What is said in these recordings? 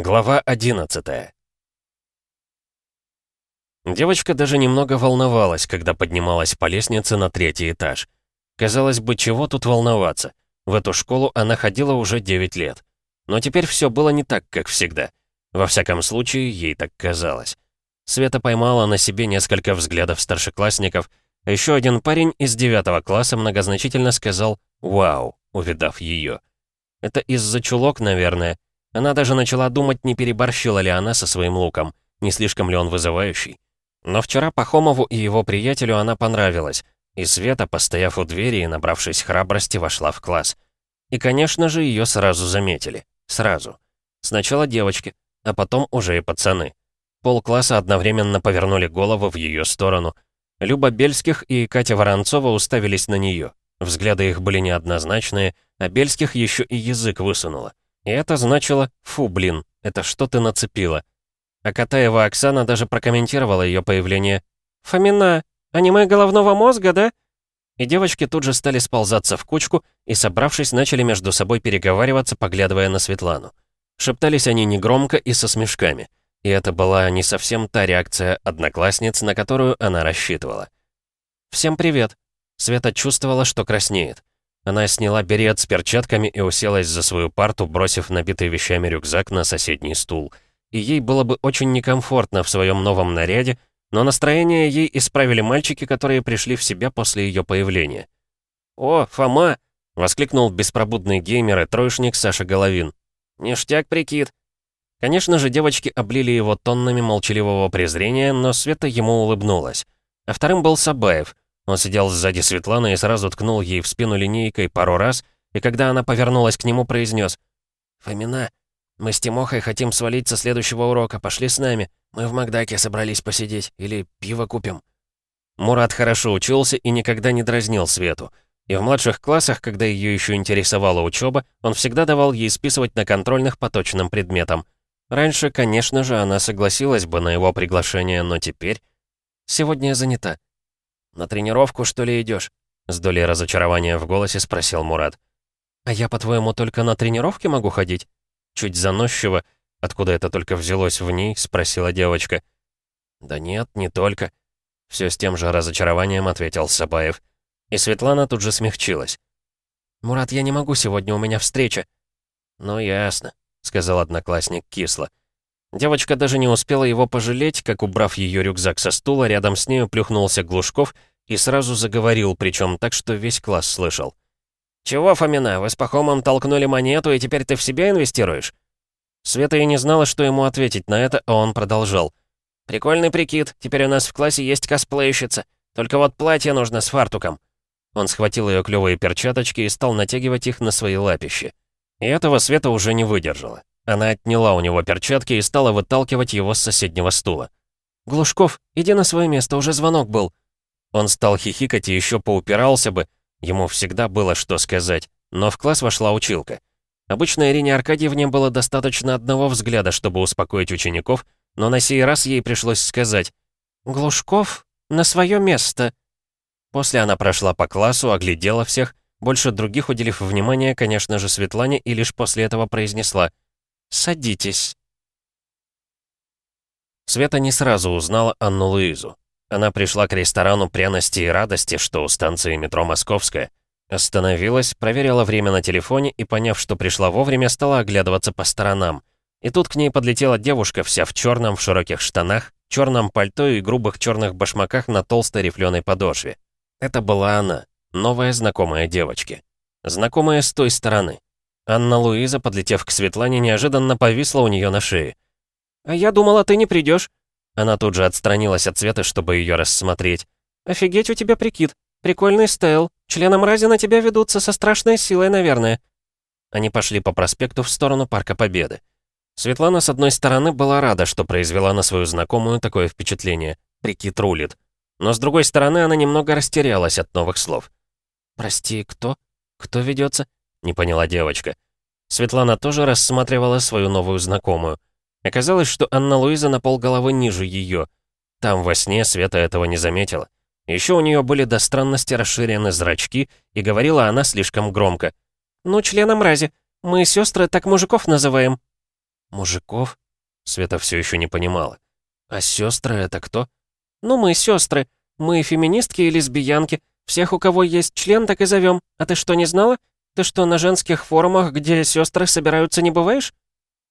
Глава 11 Девочка даже немного волновалась, когда поднималась по лестнице на третий этаж. Казалось бы, чего тут волноваться? В эту школу она ходила уже 9 лет. Но теперь все было не так, как всегда. Во всяком случае, ей так казалось. Света поймала на себе несколько взглядов старшеклассников, еще один парень из девятого класса многозначительно сказал «Вау», увидав ее. Это из-за чулок, наверное. Она даже начала думать, не переборщила ли она со своим луком, не слишком ли он вызывающий. Но вчера Пахомову и его приятелю она понравилась, и Света, постояв у двери и набравшись храбрости, вошла в класс. И, конечно же, ее сразу заметили. Сразу. Сначала девочки, а потом уже и пацаны. Полкласса одновременно повернули голову в ее сторону. Люба Бельских и Катя Воронцова уставились на нее. Взгляды их были неоднозначные, а Бельских еще и язык высунула. И это значило «фу, блин, это что ты нацепила?» А Катаева Оксана даже прокомментировала ее появление. «Фомина, аниме головного мозга, да?» И девочки тут же стали сползаться в кучку и, собравшись, начали между собой переговариваться, поглядывая на Светлану. Шептались они негромко и со смешками. И это была не совсем та реакция одноклассниц, на которую она рассчитывала. «Всем привет!» Света чувствовала, что краснеет. Она сняла берет с перчатками и уселась за свою парту, бросив набитый вещами рюкзак на соседний стул — и ей было бы очень некомфортно в своем новом наряде, но настроение ей исправили мальчики, которые пришли в себя после ее появления. «О, Фома!» — воскликнул беспробудный геймер и троечник Саша Головин. «Ништяк прикид!» Конечно же, девочки облили его тоннами молчаливого презрения, но Света ему улыбнулась. А вторым был Сабаев. Он сидел сзади Светланы и сразу ткнул ей в спину линейкой пару раз, и когда она повернулась к нему, произнес «Фомина, мы с Тимохой хотим свалить со следующего урока. Пошли с нами. Мы в Макдаке собрались посидеть. Или пиво купим». Мурат хорошо учился и никогда не дразнил Свету. И в младших классах, когда ее еще интересовала учеба, он всегда давал ей списывать на контрольных по точным предметам. Раньше, конечно же, она согласилась бы на его приглашение, но теперь... Сегодня я занята. «На тренировку, что ли, идешь? С долей разочарования в голосе спросил Мурат. «А я, по-твоему, только на тренировке могу ходить?» Чуть заносчиво, откуда это только взялось в ней, спросила девочка. «Да нет, не только». Все с тем же разочарованием ответил Сабаев. И Светлана тут же смягчилась. «Мурат, я не могу сегодня, у меня встреча». «Ну, ясно», — сказал одноклассник кисло. Девочка даже не успела его пожалеть, как, убрав ее рюкзак со стула, рядом с нею плюхнулся Глушков и сразу заговорил, причем так, что весь класс слышал. «Чего, Фомина, вы с Пахомом толкнули монету, и теперь ты в себя инвестируешь?» Света и не знала, что ему ответить на это, а он продолжал. «Прикольный прикид, теперь у нас в классе есть косплейщица. Только вот платье нужно с фартуком». Он схватил ее клевые перчаточки и стал натягивать их на свои лапищи. И этого Света уже не выдержала. Она отняла у него перчатки и стала выталкивать его с соседнего стула. «Глушков, иди на свое место, уже звонок был». Он стал хихикать и еще поупирался бы, Ему всегда было что сказать, но в класс вошла училка. Обычно Ирине Аркадьевне было достаточно одного взгляда, чтобы успокоить учеников, но на сей раз ей пришлось сказать «Глушков, на свое место». После она прошла по классу, оглядела всех, больше других уделив внимание, конечно же, Светлане, и лишь после этого произнесла «Садитесь». Света не сразу узнала Анну Луизу. Она пришла к ресторану пряности и радости, что у станции метро Московская. Остановилась, проверила время на телефоне и, поняв, что пришла вовремя, стала оглядываться по сторонам. И тут к ней подлетела девушка, вся в черном, в широких штанах, черном пальто и грубых черных башмаках на толстой рифленой подошве. Это была она, новая знакомая девочки. Знакомая с той стороны. Анна Луиза, подлетев к Светлане, неожиданно повисла у нее на шее. «А я думала, ты не придешь. Она тут же отстранилась от Светы, чтобы ее рассмотреть. «Офигеть у тебя прикид. Прикольный стайл. Члены мрази на тебя ведутся со страшной силой, наверное». Они пошли по проспекту в сторону Парка Победы. Светлана, с одной стороны, была рада, что произвела на свою знакомую такое впечатление. Прикид рулит. Но с другой стороны, она немного растерялась от новых слов. «Прости, кто? Кто ведется? Не поняла девочка. Светлана тоже рассматривала свою новую знакомую. Оказалось, что Анна-Луиза на полголовы ниже ее. Там во сне Света этого не заметила. Еще у нее были до странности расширены зрачки, и говорила она слишком громко. «Ну, члена мрази, мы сестры так мужиков называем». «Мужиков?» Света все еще не понимала. «А сестры это кто?» «Ну, мы сестры. Мы феминистки и лесбиянки. Всех, у кого есть член, так и зовем. А ты что, не знала? Ты что, на женских форумах, где сестры собираются, не бываешь?»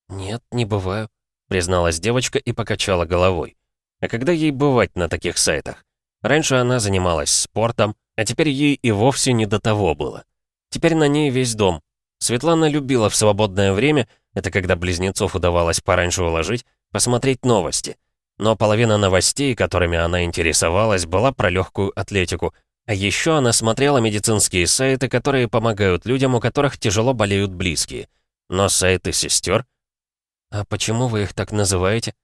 «Нет, не бываю», — призналась девочка и покачала головой. А когда ей бывать на таких сайтах? Раньше она занималась спортом, а теперь ей и вовсе не до того было. Теперь на ней весь дом. Светлана любила в свободное время, это когда близнецов удавалось пораньше уложить, посмотреть новости. Но половина новостей, которыми она интересовалась, была про легкую атлетику. А еще она смотрела медицинские сайты, которые помогают людям, у которых тяжело болеют близкие. Но сайты сестер? А почему вы их так называете?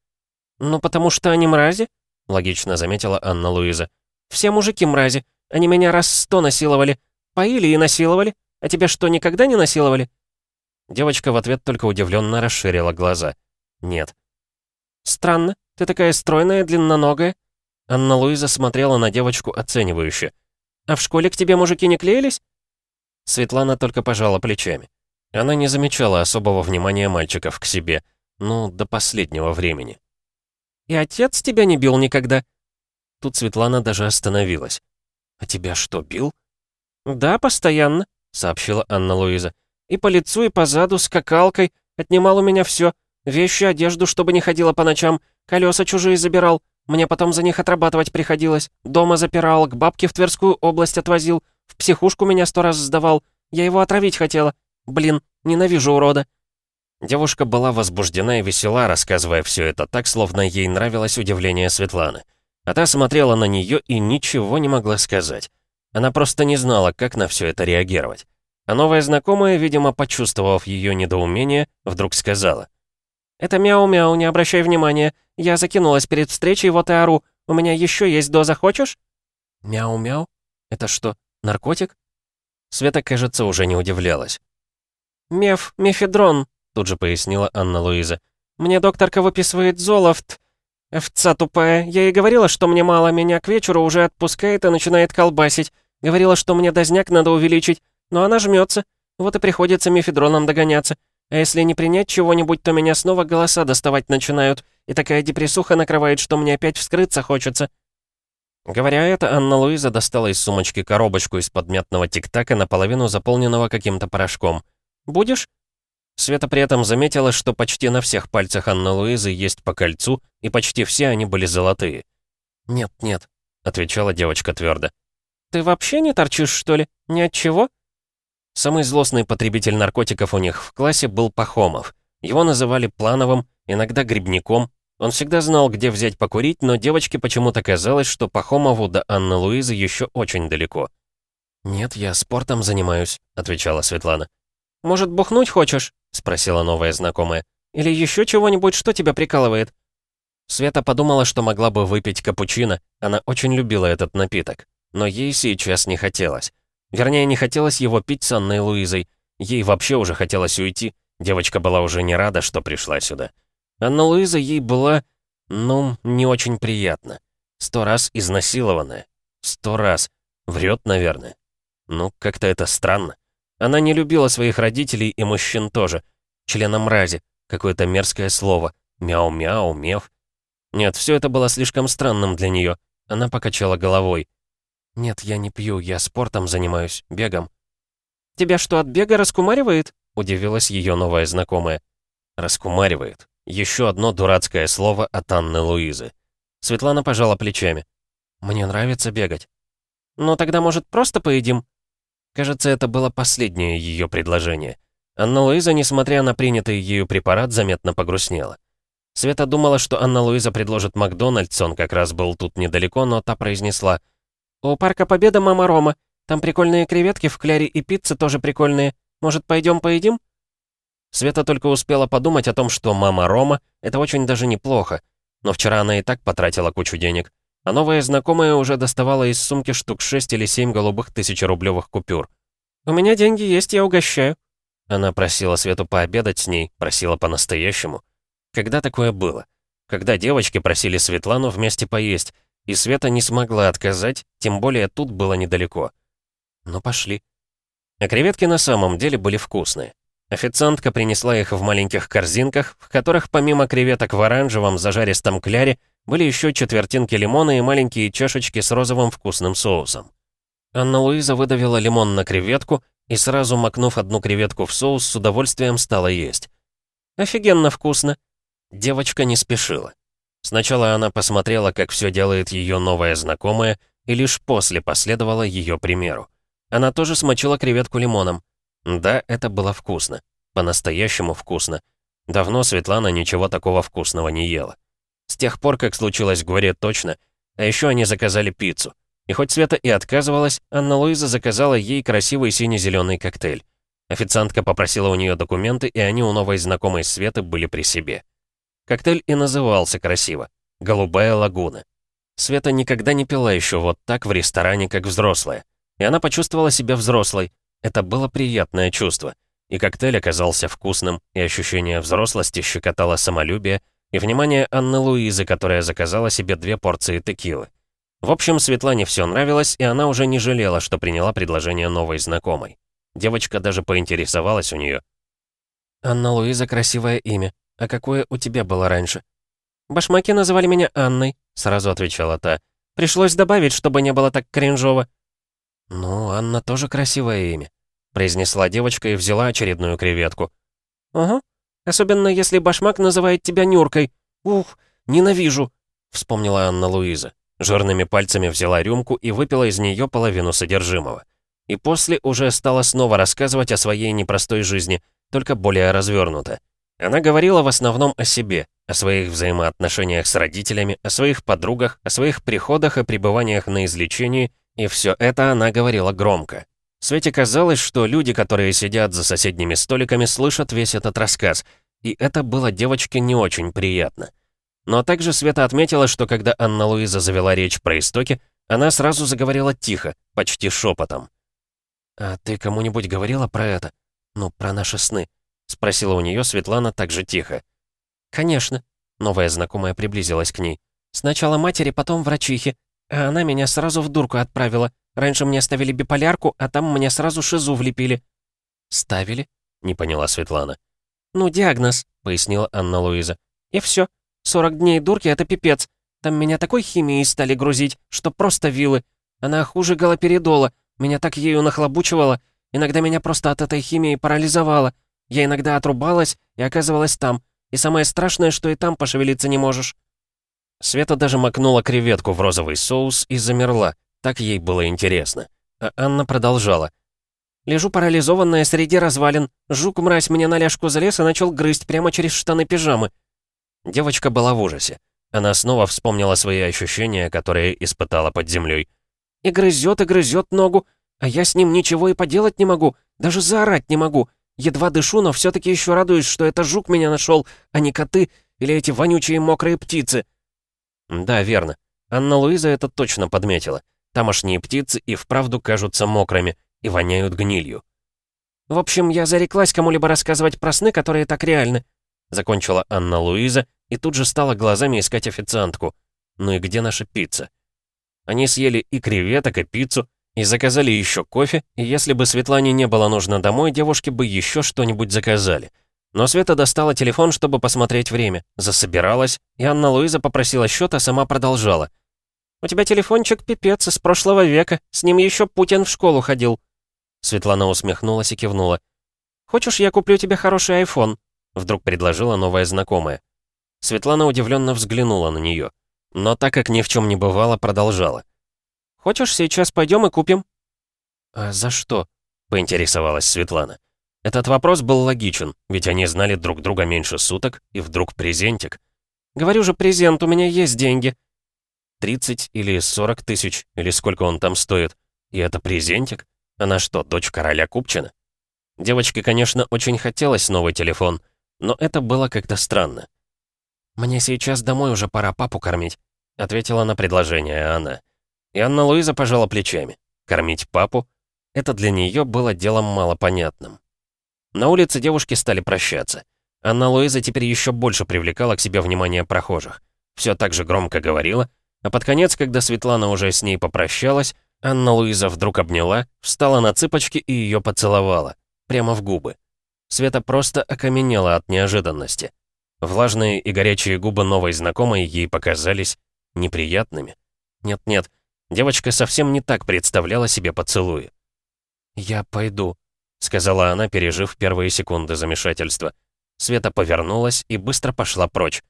Ну, потому что они мрази, логично заметила Анна Луиза. Все мужики мрази. Они меня раз сто насиловали. Поили и насиловали. А тебя что, никогда не насиловали? Девочка в ответ только удивленно расширила глаза. Нет. Странно. Ты такая стройная, длинноногая. Анна Луиза смотрела на девочку оценивающе. «А в школе к тебе мужики не клеились?» Светлана только пожала плечами. Она не замечала особого внимания мальчиков к себе. Ну, до последнего времени. «И отец тебя не бил никогда?» Тут Светлана даже остановилась. «А тебя что, бил?» «Да, постоянно», — сообщила Анна-Луиза. «И по лицу, и по заду, скакалкой. Отнимал у меня все. Вещи, одежду, чтобы не ходила по ночам. Колеса чужие забирал. Мне потом за них отрабатывать приходилось. Дома запирал, к бабке в Тверскую область отвозил. В психушку меня сто раз сдавал. Я его отравить хотела. Блин, ненавижу урода». Девушка была возбуждена и весела, рассказывая все это так, словно ей нравилось удивление Светланы. А та смотрела на нее и ничего не могла сказать. Она просто не знала, как на все это реагировать. А новая знакомая, видимо, почувствовав ее недоумение, вдруг сказала. «Это мяу-мяу, не обращай внимания. Я закинулась перед встречей, вот и ору. У меня еще есть доза, хочешь?» «Мяу-мяу? Это что, наркотик?» Света, кажется, уже не удивлялась. «Меф, мефедрон», — тут же пояснила Анна-Луиза. «Мне докторка выписывает золофт. Овца тупая. Я ей говорила, что мне мало, меня к вечеру уже отпускает и начинает колбасить. Говорила, что мне дозняк надо увеличить, но она жмется. Вот и приходится мефедроном догоняться. А если не принять чего-нибудь, то меня снова голоса доставать начинают, и такая депрессуха накрывает, что мне опять вскрыться хочется». Говоря это, Анна-Луиза достала из сумочки коробочку из-под мятного тик-така, наполовину заполненного каким-то порошком. «Будешь?» Света при этом заметила, что почти на всех пальцах Анны-Луизы есть по кольцу, и почти все они были золотые. «Нет, нет», — отвечала девочка твердо. «Ты вообще не торчишь, что ли? Ни от чего?» Самый злостный потребитель наркотиков у них в классе был Пахомов. Его называли Плановым, иногда Грибником. Он всегда знал, где взять покурить, но девочке почему-то казалось, что Пахомову до Анны Луизы еще очень далеко. «Нет, я спортом занимаюсь», — отвечала Светлана. «Может, бухнуть хочешь?» — спросила новая знакомая. «Или еще чего-нибудь, что тебя прикалывает?» Света подумала, что могла бы выпить капучино. Она очень любила этот напиток. Но ей сейчас не хотелось. Вернее, не хотелось его пить с Анной Луизой. Ей вообще уже хотелось уйти. Девочка была уже не рада, что пришла сюда. Анна Луиза ей была, ну, не очень приятно. Сто раз изнасилованная. Сто раз. Врет, наверное. Ну, как-то это странно. Она не любила своих родителей и мужчин тоже. Члена мрази. Какое-то мерзкое слово. Мяу-мяу, мев. Нет, все это было слишком странным для нее. Она покачала головой. «Нет, я не пью, я спортом занимаюсь, бегом». «Тебя что, от бега раскумаривает?» — удивилась ее новая знакомая. «Раскумаривает». Еще одно дурацкое слово от Анны Луизы. Светлана пожала плечами. «Мне нравится бегать». «Ну тогда, может, просто поедим?» Кажется, это было последнее ее предложение. Анна Луиза, несмотря на принятый ею препарат, заметно погрустнела. Света думала, что Анна Луиза предложит Макдональдс, он как раз был тут недалеко, но та произнесла. «У парка Победа мама Рома. Там прикольные креветки в кляре и пиццы тоже прикольные. Может, пойдем поедим?» Света только успела подумать о том, что мама Рома — это очень даже неплохо. Но вчера она и так потратила кучу денег. А новая знакомая уже доставала из сумки штук 6 или 7 голубых тысячерублевых купюр. «У меня деньги есть, я угощаю». Она просила Свету пообедать с ней, просила по-настоящему. Когда такое было? Когда девочки просили Светлану вместе поесть, и Света не смогла отказать, тем более тут было недалеко. Ну, пошли. А креветки на самом деле были вкусные. Официантка принесла их в маленьких корзинках, в которых помимо креветок в оранжевом зажаристом кляре были еще четвертинки лимона и маленькие чашечки с розовым вкусным соусом. Анна-Луиза выдавила лимон на креветку и сразу, макнув одну креветку в соус, с удовольствием стала есть. «Офигенно вкусно!» Девочка не спешила. Сначала она посмотрела, как все делает ее новая знакомая, и лишь после последовала ее примеру. Она тоже смочила креветку лимоном. Да, это было вкусно. По-настоящему вкусно. Давно Светлана ничего такого вкусного не ела. С тех пор, как случилось горе, точно. А еще они заказали пиццу. И хоть Света и отказывалась, Анна-Луиза заказала ей красивый сине-зеленый коктейль. Официантка попросила у нее документы, и они у новой знакомой Светы были при себе. Коктейль и назывался красиво «Голубая лагуна». Света никогда не пила еще вот так в ресторане, как взрослая. И она почувствовала себя взрослой. Это было приятное чувство. И коктейль оказался вкусным, и ощущение взрослости щекотало самолюбие, и внимание Анны Луизы, которая заказала себе две порции текилы. В общем, Светлане все нравилось, и она уже не жалела, что приняла предложение новой знакомой. Девочка даже поинтересовалась у нее. «Анна Луиза — красивое имя. А какое у тебя было раньше?» «Башмаки называли меня Анной», — сразу отвечала та. «Пришлось добавить, чтобы не было так кринжово». «Ну, Анна тоже красивое имя», — произнесла девочка и взяла очередную креветку. «Угу. Особенно если башмак называет тебя Нюркой. Ух, ненавижу», — вспомнила Анна Луиза. Жирными пальцами взяла рюмку и выпила из нее половину содержимого. И после уже стала снова рассказывать о своей непростой жизни, только более развернуто. Она говорила в основном о себе, о своих взаимоотношениях с родителями, о своих подругах, о своих приходах и пребываниях на излечении, и все это она говорила громко. Свете казалось, что люди, которые сидят за соседними столиками, слышат весь этот рассказ, и это было девочке не очень приятно. Но также Света отметила, что когда Анна-Луиза завела речь про истоки, она сразу заговорила тихо, почти шепотом. «А ты кому-нибудь говорила про это? Ну, про наши сны?» — спросила у нее Светлана так же тихо. «Конечно». Новая знакомая приблизилась к ней. «Сначала матери, потом врачихе. А она меня сразу в дурку отправила. Раньше мне ставили биполярку, а там мне сразу шизу влепили». «Ставили?» — не поняла Светлана. «Ну, диагноз», — пояснила Анна-Луиза. «И все. 40 дней дурки — это пипец. Там меня такой химией стали грузить, что просто вилы. Она хуже галоперидола. Меня так ею нахлобучивала. Иногда меня просто от этой химии парализовала. Я иногда отрубалась и оказывалась там. И самое страшное, что и там пошевелиться не можешь». Света даже макнула креветку в розовый соус и замерла. Так ей было интересно. А Анна продолжала. «Лежу парализованная среди развалин. Жук-мразь мне на ляжку залез и начал грызть прямо через штаны пижамы. Девочка была в ужасе. Она снова вспомнила свои ощущения, которые испытала под землей. «И грызет, и грызет ногу, а я с ним ничего и поделать не могу, даже заорать не могу. Едва дышу, но все таки еще радуюсь, что это жук меня нашел, а не коты или эти вонючие мокрые птицы». «Да, верно. Анна-Луиза это точно подметила. Тамошние птицы и вправду кажутся мокрыми и воняют гнилью». «В общем, я зареклась кому-либо рассказывать про сны, которые так реальны. Закончила Анна-Луиза и тут же стала глазами искать официантку. Ну и где наша пицца? Они съели и креветок, и пиццу, и заказали еще кофе, и если бы Светлане не было нужно домой, девушки бы еще что-нибудь заказали. Но Света достала телефон, чтобы посмотреть время, засобиралась, и Анна-Луиза попросила счет, а сама продолжала. «У тебя телефончик пипец из прошлого века, с ним еще Путин в школу ходил». Светлана усмехнулась и кивнула. «Хочешь, я куплю тебе хороший айфон?» Вдруг предложила новая знакомая. Светлана удивленно взглянула на нее, но так как ни в чем не бывало, продолжала. «Хочешь, сейчас пойдем и купим?» «А за что?» — поинтересовалась Светлана. Этот вопрос был логичен, ведь они знали друг друга меньше суток, и вдруг презентик. «Говорю же, презент, у меня есть деньги». 30 или 40 тысяч, или сколько он там стоит. И это презентик? Она что, дочь короля Купчина? Девочке, конечно, очень хотелось новый телефон — но это было как-то странно. «Мне сейчас домой уже пора папу кормить», — ответила на предложение она. И Анна-Луиза пожала плечами. Кормить папу — это для нее было делом малопонятным. На улице девушки стали прощаться. Анна-Луиза теперь еще больше привлекала к себе внимание прохожих. Все так же громко говорила, а под конец, когда Светлана уже с ней попрощалась, Анна-Луиза вдруг обняла, встала на цыпочки и ее поцеловала. Прямо в губы. Света просто окаменела от неожиданности. Влажные и горячие губы новой знакомой ей показались неприятными. Нет-нет, девочка совсем не так представляла себе поцелуи. «Я пойду», — сказала она, пережив первые секунды замешательства. Света повернулась и быстро пошла прочь.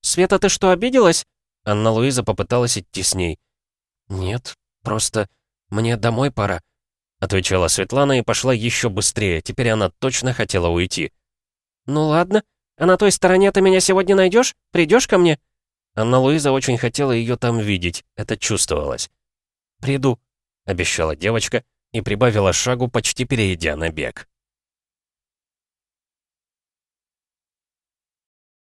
«Света, ты что, обиделась?» Анна-Луиза попыталась идти с ней. «Нет, просто мне домой пора», — отвечала Светлана и пошла еще быстрее. Теперь она точно хотела уйти. «Ну ладно. А на той стороне ты меня сегодня найдешь? Придешь ко мне?» Анна-Луиза очень хотела ее там видеть, это чувствовалось. «Приду», — обещала девочка и прибавила шагу, почти перейдя на бег.